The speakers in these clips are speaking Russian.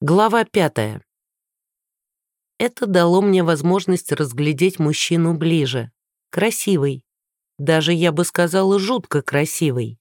Глава пятая. Это дало мне возможность разглядеть мужчину ближе. Красивый. Даже, я бы сказала, жутко красивый.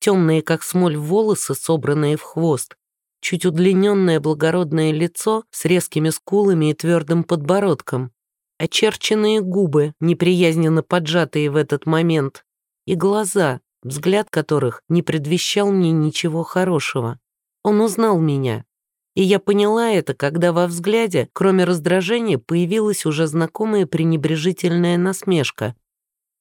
Темные, как смоль, волосы, собранные в хвост. Чуть удлиненное благородное лицо с резкими скулами и твердым подбородком. Очерченные губы, неприязненно поджатые в этот момент. И глаза, взгляд которых не предвещал мне ничего хорошего. Он узнал меня, и я поняла это, когда во взгляде, кроме раздражения, появилась уже знакомая пренебрежительная насмешка.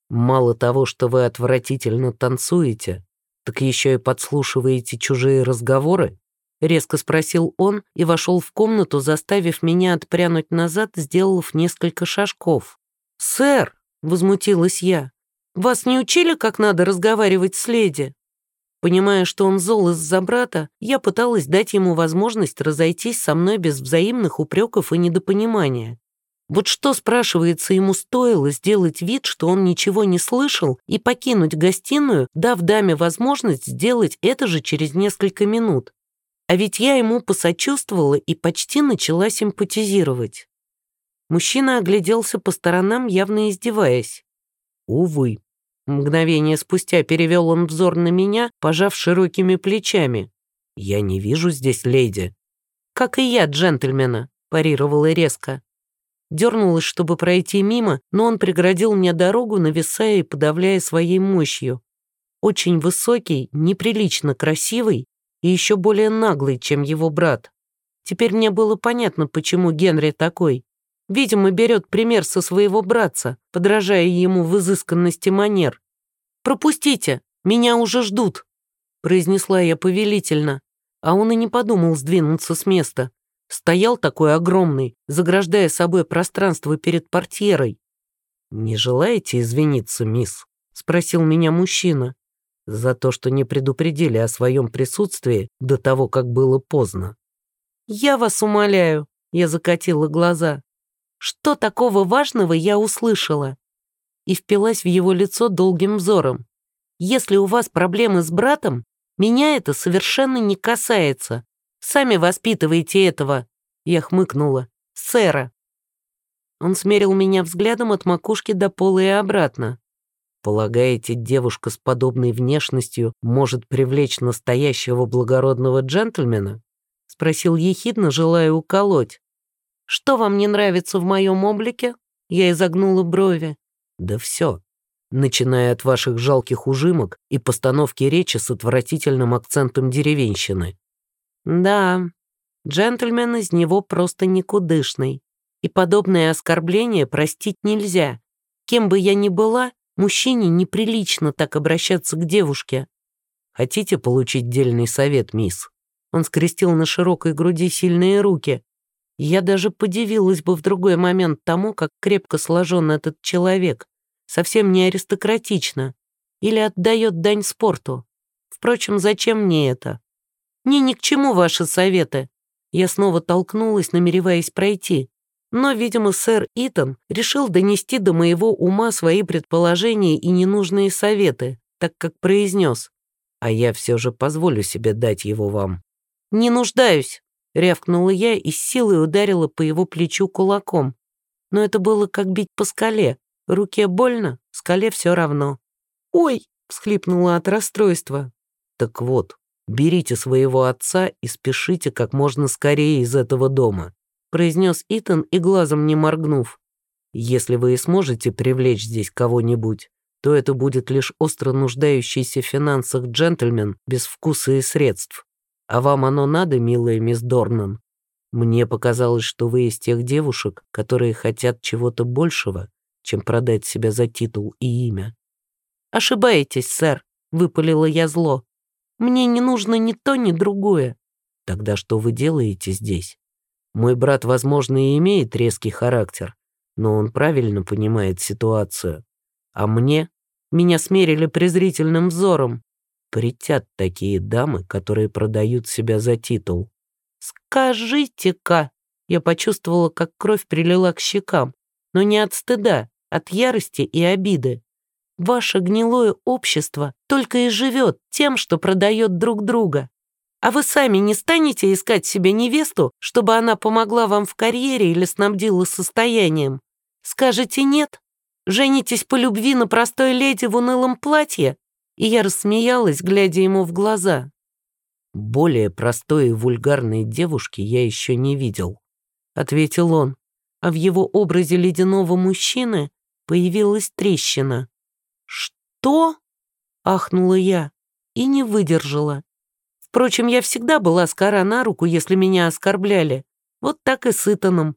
«Мало того, что вы отвратительно танцуете, так еще и подслушиваете чужие разговоры?» Резко спросил он и вошел в комнату, заставив меня отпрянуть назад, сделав несколько шажков. «Сэр!» — возмутилась я. «Вас не учили, как надо разговаривать с леди?» Понимая, что он зол из-за брата, я пыталась дать ему возможность разойтись со мной без взаимных упреков и недопонимания. Вот что, спрашивается, ему стоило сделать вид, что он ничего не слышал, и покинуть гостиную, дав даме возможность сделать это же через несколько минут. А ведь я ему посочувствовала и почти начала симпатизировать. Мужчина огляделся по сторонам, явно издеваясь. Увы, Мгновение спустя перевел он взор на меня, пожав широкими плечами. «Я не вижу здесь леди». «Как и я, джентльмена», — парировала резко. Дернулась, чтобы пройти мимо, но он преградил мне дорогу, нависая и подавляя своей мощью. Очень высокий, неприлично красивый и еще более наглый, чем его брат. Теперь мне было понятно, почему Генри такой. Видимо, берет пример со своего братца, подражая ему в изысканности манер. «Пропустите, меня уже ждут», — произнесла я повелительно, а он и не подумал сдвинуться с места. Стоял такой огромный, заграждая собой пространство перед портьерой. «Не желаете извиниться, мисс?» — спросил меня мужчина. «За то, что не предупредили о своем присутствии до того, как было поздно». «Я вас умоляю», — я закатила глаза. Что такого важного я услышала? И впилась в его лицо долгим взором. Если у вас проблемы с братом, меня это совершенно не касается. Сами воспитываете этого. Я хмыкнула. Сэра. Он смерил меня взглядом от макушки до пола и обратно. Полагаете, девушка с подобной внешностью может привлечь настоящего благородного джентльмена? Спросил ехидно, желая уколоть. «Что вам не нравится в моем облике?» Я изогнула брови. «Да все, начиная от ваших жалких ужимок и постановки речи с отвратительным акцентом деревенщины». «Да, джентльмен из него просто никудышный, и подобное оскорбление простить нельзя. Кем бы я ни была, мужчине неприлично так обращаться к девушке». «Хотите получить дельный совет, мисс?» Он скрестил на широкой груди сильные руки. Я даже подивилась бы в другой момент тому, как крепко сложен этот человек. Совсем не аристократично. Или отдает дань спорту. Впрочем, зачем мне это? Мне ни к чему ваши советы. Я снова толкнулась, намереваясь пройти. Но, видимо, сэр Итан решил донести до моего ума свои предположения и ненужные советы, так как произнес. А я все же позволю себе дать его вам. «Не нуждаюсь», Рявкнула я и с силой ударила по его плечу кулаком. Но это было как бить по скале. Руке больно, скале все равно. «Ой!» — всхлипнула от расстройства. «Так вот, берите своего отца и спешите как можно скорее из этого дома», произнес Итан и глазом не моргнув. «Если вы и сможете привлечь здесь кого-нибудь, то это будет лишь остро нуждающийся в финансах джентльмен без вкуса и средств. А вам оно надо, милая мисс Дорнан? Мне показалось, что вы из тех девушек, которые хотят чего-то большего, чем продать себя за титул и имя. Ошибаетесь, сэр, выпалила я зло. Мне не нужно ни то, ни другое. Тогда что вы делаете здесь? Мой брат, возможно, и имеет резкий характер, но он правильно понимает ситуацию. А мне? Меня смерили презрительным взором претят такие дамы, которые продают себя за титул. «Скажите-ка!» Я почувствовала, как кровь прилила к щекам, но не от стыда, от ярости и обиды. Ваше гнилое общество только и живет тем, что продает друг друга. А вы сами не станете искать себе невесту, чтобы она помогла вам в карьере или снабдила состоянием? Скажете нет? Женитесь по любви на простой леди в унылом платье?» И я рассмеялась, глядя ему в глаза. «Более простой и вульгарной девушки я еще не видел», — ответил он, а в его образе ледяного мужчины появилась трещина. «Что?» — ахнула я и не выдержала. Впрочем, я всегда была скора на руку, если меня оскорбляли. Вот так и с Итаном.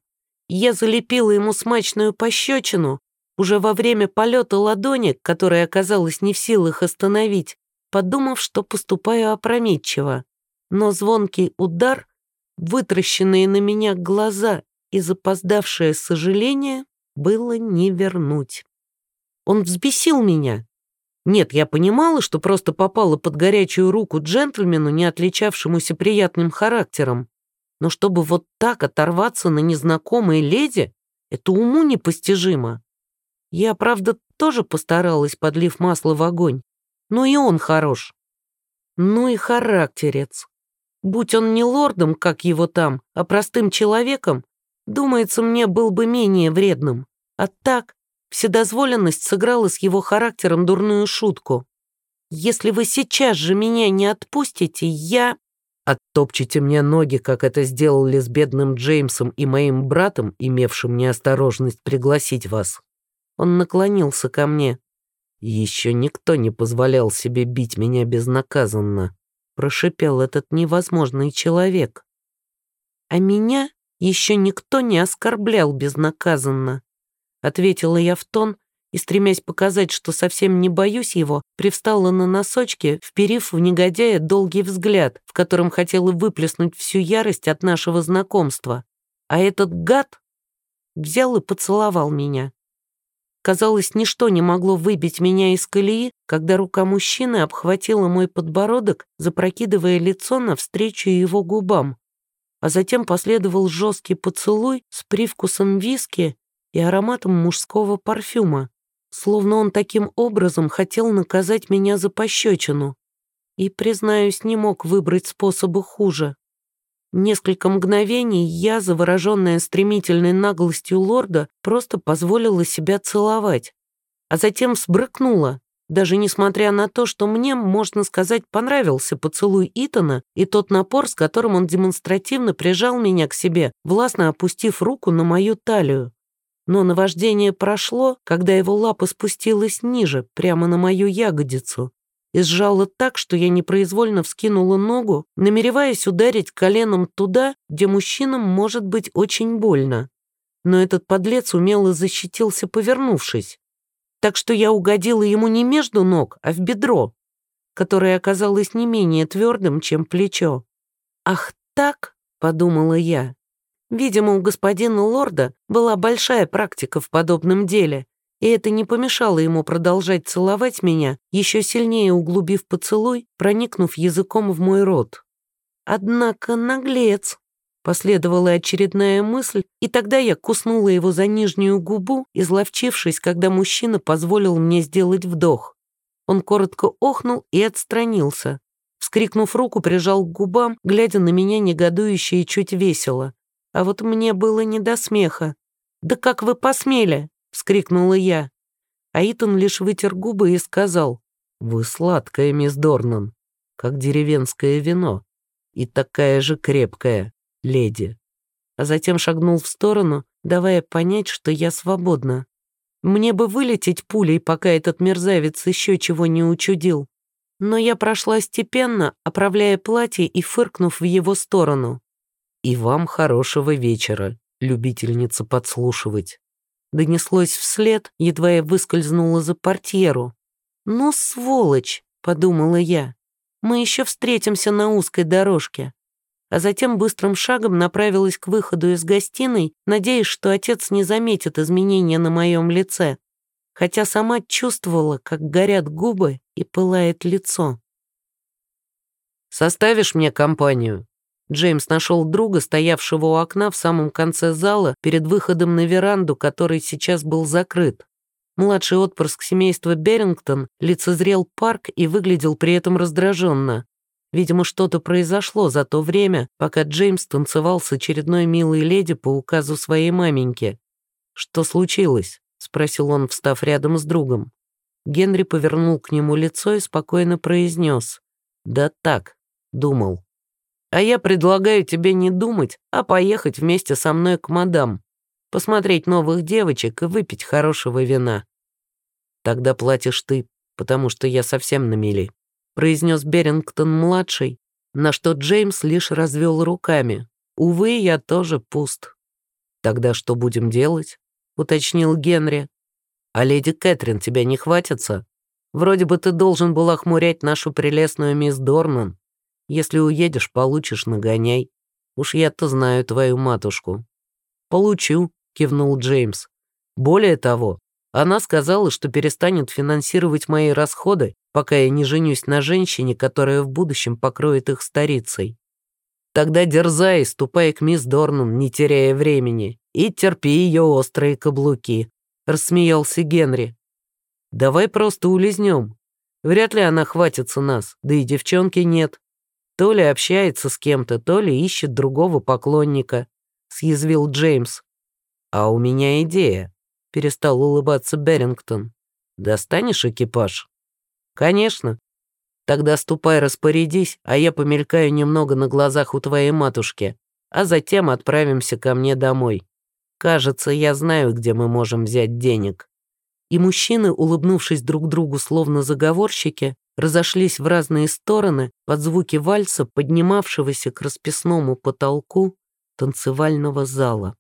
Я залепила ему смачную пощечину, уже во время полета ладони, которая оказалась не в силах остановить, подумав, что поступаю опрометчиво но звонкий удар, вытращенные на меня глаза и запоздавшее сожаление было не вернуть. Он взбесил меня. Нет, я понимала, что просто попала под горячую руку джентльмену, не отличавшемуся приятным характером. Но чтобы вот так оторваться на незнакомой леди, это уму непостижимо. Я, правда, тоже постаралась, подлив масло в огонь. Но и он хорош. Ну и характерец. Будь он не лордом, как его там, а простым человеком, думается, мне был бы менее вредным. А так, вседозволенность сыграла с его характером дурную шутку. Если вы сейчас же меня не отпустите, я... Оттопчите мне ноги, как это сделали с бедным Джеймсом и моим братом, имевшим неосторожность пригласить вас. Он наклонился ко мне. Еще никто не позволял себе бить меня безнаказанно прошипел этот невозможный человек. А меня еще никто не оскорблял безнаказанно, ответила я в тон и, стремясь показать, что совсем не боюсь его, привстала на носочки, вперив в негодяя долгий взгляд, в котором хотела выплеснуть всю ярость от нашего знакомства. А этот гад взял и поцеловал меня. Казалось, ничто не могло выбить меня из колеи, когда рука мужчины обхватила мой подбородок, запрокидывая лицо навстречу его губам. А затем последовал жесткий поцелуй с привкусом виски и ароматом мужского парфюма, словно он таким образом хотел наказать меня за пощечину. И, признаюсь, не мог выбрать способа хуже. Несколько мгновений я, завороженная стремительной наглостью лорда, просто позволила себя целовать, а затем сбрыкнула, даже несмотря на то, что мне, можно сказать, понравился поцелуй Итана и тот напор, с которым он демонстративно прижал меня к себе, властно опустив руку на мою талию. Но наваждение прошло, когда его лапа спустилась ниже, прямо на мою ягодицу и сжала так, что я непроизвольно вскинула ногу, намереваясь ударить коленом туда, где мужчинам может быть очень больно. Но этот подлец умело защитился, повернувшись. Так что я угодила ему не между ног, а в бедро, которое оказалось не менее твердым, чем плечо. «Ах так?» — подумала я. Видимо, у господина лорда была большая практика в подобном деле, и это не помешало ему продолжать целовать меня, еще сильнее углубив поцелуй, проникнув языком в мой рот. Однако наглец. Последовала очередная мысль, и тогда я куснула его за нижнюю губу, изловчившись, когда мужчина позволил мне сделать вдох. Он коротко охнул и отстранился. Вскрикнув руку, прижал к губам, глядя на меня негодующе и чуть весело. А вот мне было не до смеха. «Да как вы посмели?» — вскрикнула я. Аитон лишь вытер губы и сказал, «Вы сладкая, мисс Дорнан, как деревенское вино, и такая же крепкая, леди». А затем шагнул в сторону, давая понять, что я свободна. Мне бы вылететь пулей, пока этот мерзавец еще чего не учудил. Но я прошла степенно, оправляя платье и фыркнув в его сторону. «И вам хорошего вечера, любительница подслушивать» донеслось вслед, едва я выскользнула за портьеру. «Ну, сволочь!» — подумала я. «Мы еще встретимся на узкой дорожке». А затем быстрым шагом направилась к выходу из гостиной, надеясь, что отец не заметит изменения на моем лице, хотя сама чувствовала, как горят губы и пылает лицо. «Составишь мне компанию?» Джеймс нашел друга, стоявшего у окна в самом конце зала, перед выходом на веранду, который сейчас был закрыт. Младший отпрыск семейства Берингтон лицезрел парк и выглядел при этом раздраженно. Видимо, что-то произошло за то время, пока Джеймс танцевал с очередной милой леди по указу своей маменьки. «Что случилось?» — спросил он, встав рядом с другом. Генри повернул к нему лицо и спокойно произнес. «Да так, думал. А я предлагаю тебе не думать, а поехать вместе со мной к мадам, посмотреть новых девочек и выпить хорошего вина. Тогда платишь ты, потому что я совсем на мели», произнес Берингтон-младший, на что Джеймс лишь развел руками. «Увы, я тоже пуст». «Тогда что будем делать?» — уточнил Генри. «А леди Кэтрин тебя не хватится? Вроде бы ты должен был охмурять нашу прелестную мисс Дорнан. Если уедешь, получишь нагоняй. Уж я-то знаю твою матушку». «Получу», — кивнул Джеймс. «Более того, она сказала, что перестанет финансировать мои расходы пока я не женюсь на женщине, которая в будущем покроет их старицей. Тогда дерзай, ступай к мисс Дорнан, не теряя времени, и терпи ее острые каблуки», — рассмеялся Генри. «Давай просто улизнем. Вряд ли она хватится нас, да и девчонки нет. То ли общается с кем-то, то ли ищет другого поклонника», — съязвил Джеймс. «А у меня идея», — перестал улыбаться Берингтон. «Достанешь экипаж?» «Конечно. Тогда ступай распорядись, а я помелькаю немного на глазах у твоей матушки, а затем отправимся ко мне домой. Кажется, я знаю, где мы можем взять денег». И мужчины, улыбнувшись друг другу словно заговорщики, разошлись в разные стороны под звуки вальса, поднимавшегося к расписному потолку танцевального зала.